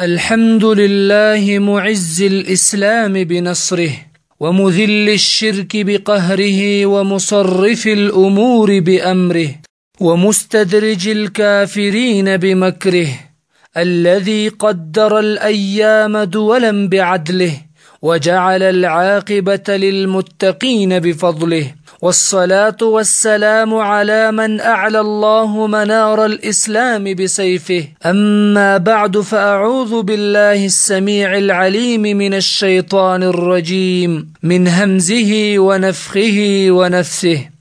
الحمد لله معز الإسلام بنصره ومذل الشرك بقهره ومصرف الأمور بأمره ومستدرج الكافرين بمكره الذي قدر الأيام دولا بعدله وجعل العاقبة للمتقين بفضله والصلاة والسلام على من أعلى الله منار الإسلام بسيفه أما بعد فأعوذ بالله السميع العليم من الشيطان الرجيم من همزه ونفخه ونفسه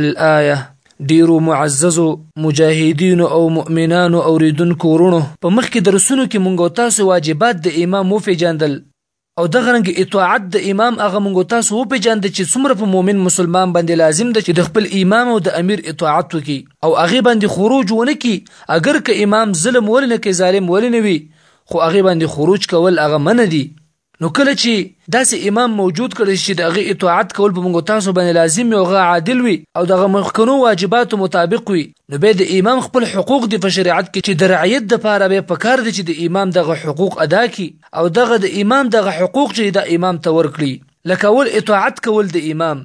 الايه ډیرو معززو مجاهدینو او مؤمنانو اوریدونکو ورونو په مخکې درسونو کې مونږ تاسو واجبات د امام وپیژندل او د غرنګ اطاعت د امام هغه مونږ تاسو وپیژند چې څومره په مؤمن مسلمان باندې لازم ده چې د خپل امام او د امیر اطاعت وکي او هغه باندې خروج ونه کی اگر که امام ظلم ولنه کې ظالم ولنه وي خو هغه باندې خروج کول هغه من دي نو کله چې داسې امام موجود کړی چې دغه اطاعت کول په موږ تاسو باندې لازم او غا عادل وي او دغه مخکنو واجباتو مطابق وي نو به د امام خپل حقوق دی په شریعت کې چې د رعیت د پاره به پکار دي چې د امام دغه حقوق ادا کړي او دغه د امام دغه حقوق چې د امام ته ورکړي لکه ول اطاعت کول د امام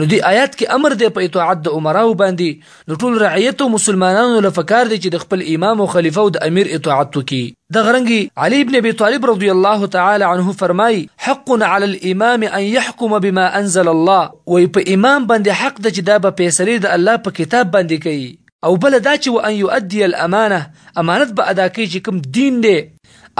نو دی آیات کې امر دی په اطاعت د عمراو باندې نو ټول رعیت او مسلمانانو لفکار دي چې د خپل امام او خلیفہ او د امیر اطاعت وکړي د غرنګي علي ابن ابي طالب رضی الله تعالی عنه فرمای حق على الامام ان يحكم بما انزل الله وي په امام باندې حق د چې دا به فیصله د الله په کتاب باندې کوي او بل دا چې وان يؤدي الامانه امانت به ادا کوي چې کوم دین دی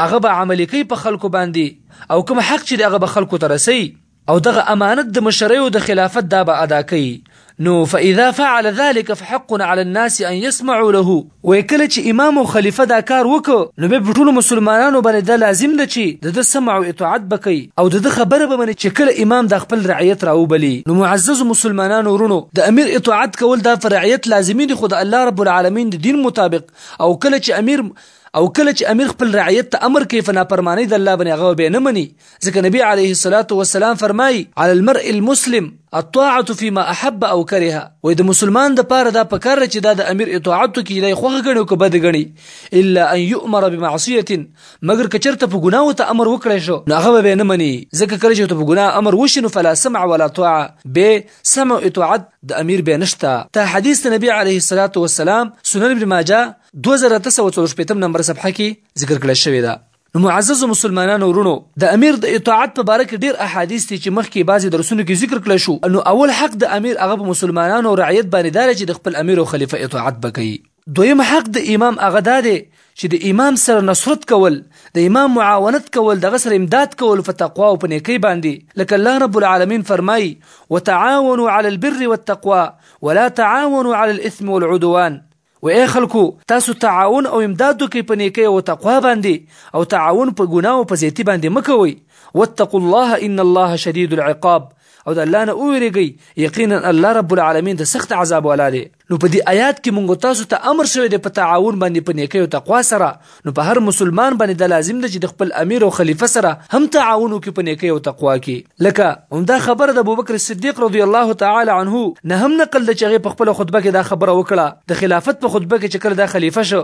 هغه به عملي کوي په خلکو باندې او کوم حق چې هغه به خلکو ته رسي او دغه امانت د مشریو د خلافت دا به ادا کوي نو فاذا فعل ذلك فحق على الناس ان يسمعوا له وای کله چې امام او خلیفه دا کار وکړ نو به ټول مسلمانانو باندې دا لازم ده چې د سمع او اطاعت بکي او د خبره به مني چې کله امام د خپل رعیت راوبلی نو معزز مسلمانانو ورونو د امیر اطاعت کول دا فرعیت لازمي دي خو د الله رب العالمین د دین مطابق او کله چې امیر او کله چې امیر خپل رعیت ته امر کوي فنا پرمانی د الله باندې هغه به نه مني ځکه نبی علیه الصلاۃ والسلام فرمای علی المرء المسلم الطاعه فيما احب او كره وې د مسلمان د پاره دا پکاره چې دا د امیر اطاعت کې لای خوغه غنو کو بد غني الا ان يؤمر بمعصيه مگر کچرته په ګناو ته امر وکړی شو نو هغه به نه مني ځکه کله چې ته په ګناه امر وشنو فلا سمع ولا طاعه به سمع اطاعت د امیر به نشته ته حدیث د نبی علیه الصلاۃ والسلام سنن ابن ماجه 2940 نمبر صفحه کې ذکر کړی شوی دی نو معزز مسلمانانو ورونو د امیر د اطاعت په باره کې ډیر احادیث دي چې مخکې بعضی درسونو کې ذکر کړل شو نو اول حق د امیر هغه په مسلمانانو او رعیت باندې دار چې د خپل امیر او خلیفه اطاعت وکړي دویم حق د امام هغه دا دی چې د امام سره نصرت کول د امام معاونت کول دغه سره امداد کول په تقوا او په نیکی باندې لکه الله رب العالمین فرمای وتعاونوا على البر والتقوى ولا تعاونوا على الاثم والعدوان و اے خلکو تاسو تعاون او امداد وکړئ په نیکۍ او تقوا باندې او تعاون په ګناه او په زیاتی باندې مکوئ واتقوا الله ان الله شدید العقاب او د الله نه اوریږي یقینا الله رب العالمین د سخت عذاب والا دی نو په دې آیات کې مونږ تاسو ته امر شوی دی په تعاون باندې په نیکۍ او تقوا سره نو په هر مسلمان باندې دا لازم ده چې د خپل امیر او خلیفه سره هم تعاون وکړي په نیکۍ او تقوا کې لکه همدا خبره د ابوبکر صدیق رضی الله تعالی عنه نه هم نقل ده چې هغه په خپل خطبه کې دا خبره وکړه د خلافت په خطبه کې چې کله دا خلیفه شو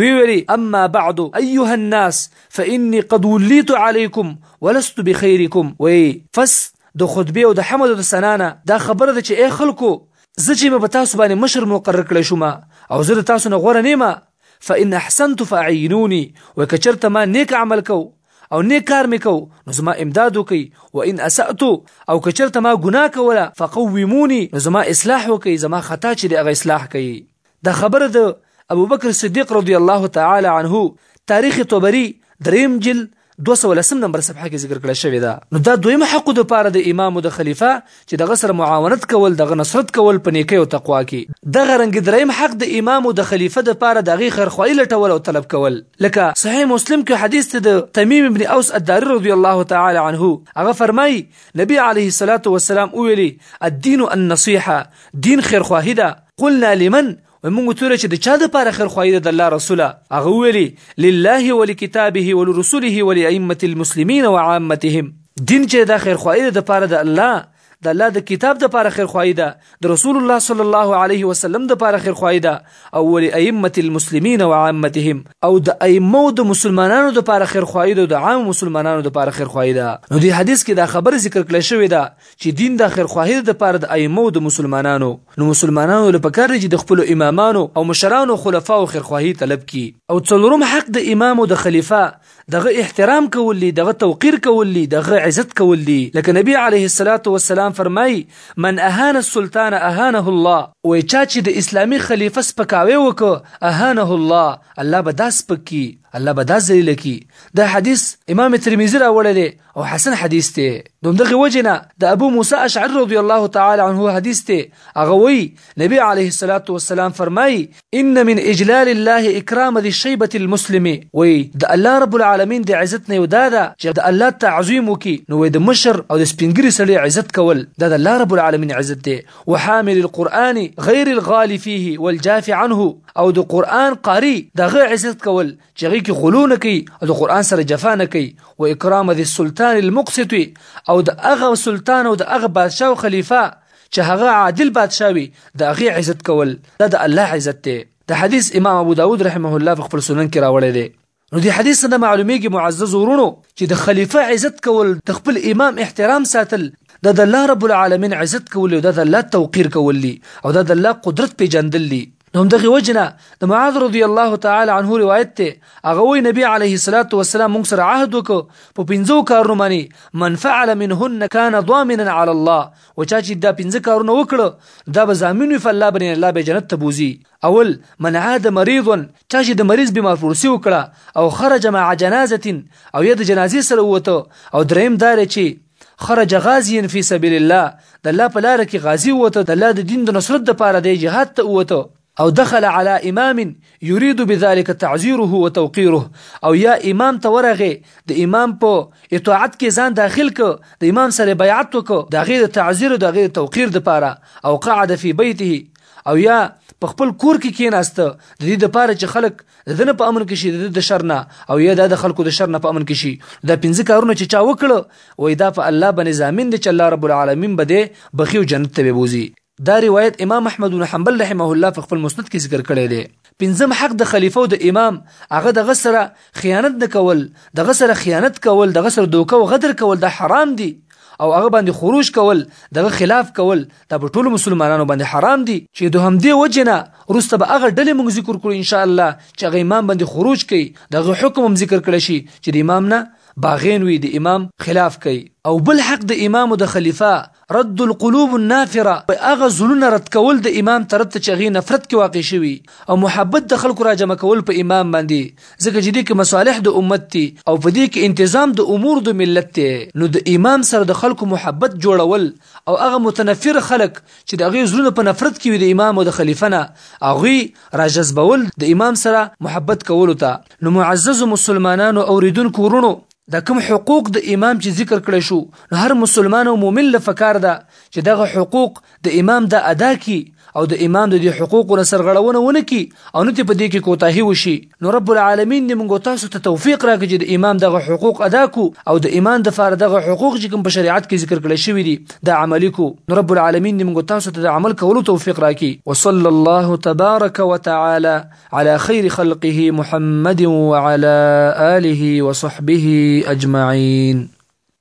وی ویلي اما بعد ايها الناس فاني قد وليت عليكم ولست بخيركم وی فس د خطبه او د حمد او د سنانه دا خبره ده چې اي خلکو زه چې به تاسو باندې مشر مقرر کړی شوم او زه د تاسو نه غوره نیمه فان احسنت فاعینونی و کچرته ما نیک عمل کو او نیک کار مې کو نو زما امداد وکي و ان اسأت او کچرته ما ګناه کوله فقوموني نو زما اصلاح وکي زما خطا چې دغه اصلاح کوي دا خبره د ابو بکر صدیق رضی الله تعالی عنه تاریخ طبری دریم جل 210 نمبر صفحه کې ذکر کړی شوی دا نو دا دویم حق د پاره د امام او د خلیفہ چې دغه سره معاونت کول دغه نصرت کول په نیکي او تقوا کې دغه رنګ دریم حق د امام او د خلیفہ د پاره دغه خرخوای لټول او طلب کول لکه صحیح مسلم کې حدیث ته د تمیم ابن اوس الداری رضی الله تعالی عنه هغه فرمای نبی علیه الصلاۃ والسلام ویلي الدین النصیحه دین خیرخواهی ده قلنا لمن موږ وتوره چې د چا د پاره خیر خوایي د الله رسوله هغه ویلي لله ولکتابه ولرسله ولائمه المسلمین وعامتهم دین چې د خیر خوایي د پاره د الله د الله د کتاب د پاره خیر خوایي ده د رسول الله صلی الله علیه وسلم د پاره خیر خوایي ده او ول ائمه المسلمین و عامتهم او د ائمه د مسلمانانو د پاره خیر خوایي ده د عام مسلمانانو د پاره خیر خوایي ده نو د حدیث کې دا خبر ذکر کړل شوې ده چې دین د خیرخواهی د پاره د ائمه او د مسلمانانو نو مسلمانانو له پکار چې د خپل امامانو او مشرانو خلفا او خیرخواهی طلب کی او څلورم حق د امام او د خلیفہ دغه احترام کول دي دغه توقیر کول دي دغه عزت کول دي لکه نبی علیه الصلاۃ والسلام فرمای من اهان السلطان اهانه الله او چا چې د اسلامی خلیفہ سپکاوی وکړ اهانه الله الله به داس پکې الله به دا ذلیل کی دا حدیث امام ترمذی راوړی دی او حسن حدیث ته دغه وجنه د ابو موسی اشعری رضی الله تعالی عنه حدیث ته هغه وی نبی علیه الصلاۃ والسلام فرمای ان من اجلال الله اکرام ذی شیبه المسلم وی د الله رب العالمین د عزت نه یو دادا چې د الله تعظیم وکي نو د مشر او د سپینګری سړي عزت کول دا د الله رب العالمین عزت دی وحامل القرآن غیر الغال فيه والجاف عنه او د قرآن قاری دغه عزت کول چې هغې کې غلو نه کوي او د قرآن سره جفا نه کوي و اکرام د سلطان المقسط وي او د هغه سلطان او د هغه بادشاه او خلیفه چې هغه عادل بادشاه وي د هغې عزت کول دا د الله عزت دی د حدیث امام ابو داود رحمه الله په خپل سنن کې راوړی دی نو د حدیث نه معلومیږي معزز ورونو چې د خلیفه عزت کول د خپل امام احترام ساتل دا د الله رب العالمین عزت کول او دا د الله توقیر کول او دا د الله قدرت پیژندل دي نو همدغه وجنه د معاذ رضی الله تعالی عنه روایت ته هغه وی نبی علیه الصلاۃ والسلام موږ سره عهد وکړ په پنځو کارونو باندې من فعل منهن کان ضامنا علی الله او چا چې دا پنځه کارونه وکړه دا به ضامن وي فالله باندې الله به جنت ته بوزي اول من عاد مريضا چا چې د مریض بیمار فرسی وکړه او خرج مع جنازه او یا د جنازې سره وته او دریم دار چې خرج غازيا في سبيل الله د الله په لار کې غازي وته د الله د دین د نصرت لپاره د جهاد ته وته او دخل على امام يريد بذلك تعذيره وتوقيره او یا امام ته ورغه د امام په اطاعت کې ځان داخل ک د امام سره بیعت وک د غیر تعذير د غیر توقير لپاره او قعد في بيته او یا په خپل کور کې کیناسته د دې لپاره چې خلک د دنه په امن کې شي د شر نه او یا د خلکو د شر نه په امن کې شي دا پنځه کارونه چې چا وکړه وای دا په الله باندې ضامن دي چې الله رب العالمین به دې بخیو جنت ته بوزي دا روایت امام احمد بن حنبل رحمه الله په خپل مسند کې ذکر کړی دی پنځم حق د خلیفہ او د امام هغه د غسر خیانت نه کول د غسر خیانت کول د غسر دوکه او غدر کول د حرام دي او هغه باندې خروج کول دغه خلاف کول دا په ټولو مسلمانانو باندې حرام دي چې د همدې وجنه روسته به هغه ډلې موږ ذکر کړو ان شاء الله چې هغه امام باندې خروج کوي دغه حکم هم ذکر کړی شي چې د امام نه باغین وي د امام خلاف کوي او بل حق د امام د خلیفہ رد القلوب النافره هغه زلون رد کول د امام ترت چغې نفرت کې واقع شوی او محبت د خلکو راجمع کول په امام باندې ځکه چې دې کې مصالح د امت دي او په دې کې انتظام د امور د ملت دی نو د امام سره د خلکو محبت جوړول او هغه متنفر خلک چې د هغوی زړونه په نفرت کې وي د امام او د خلیفه نه هغوی راجذبول د امام سره محبت کولو ته نو معزز مسلمانانو اوریدونکو ورونو دا کوم حقوق د امام چې ذکر کړی شو نو هر مسلمان او مؤمن له فکر ده چې دغه حقوق د امام د ادا کی او د امام د حقوقو نه سرغړونه ونه کی او نه په دې کې کوتاهي وشي نو رب العالمین دې موږ تاسو ته توفیق راکړي چې د امام دغه حقوق ادا کو او د امام د فار دغه حقوق چې کوم په شریعت کې ذکر کړی شوی دي دا عملی کو نو رب العالمین دې موږ تاسو ته د عمل کولو توفیق راکړي وصلی الله تبارک وتعالى على خير خلقه محمد وعلى آله وصحبه أجمعين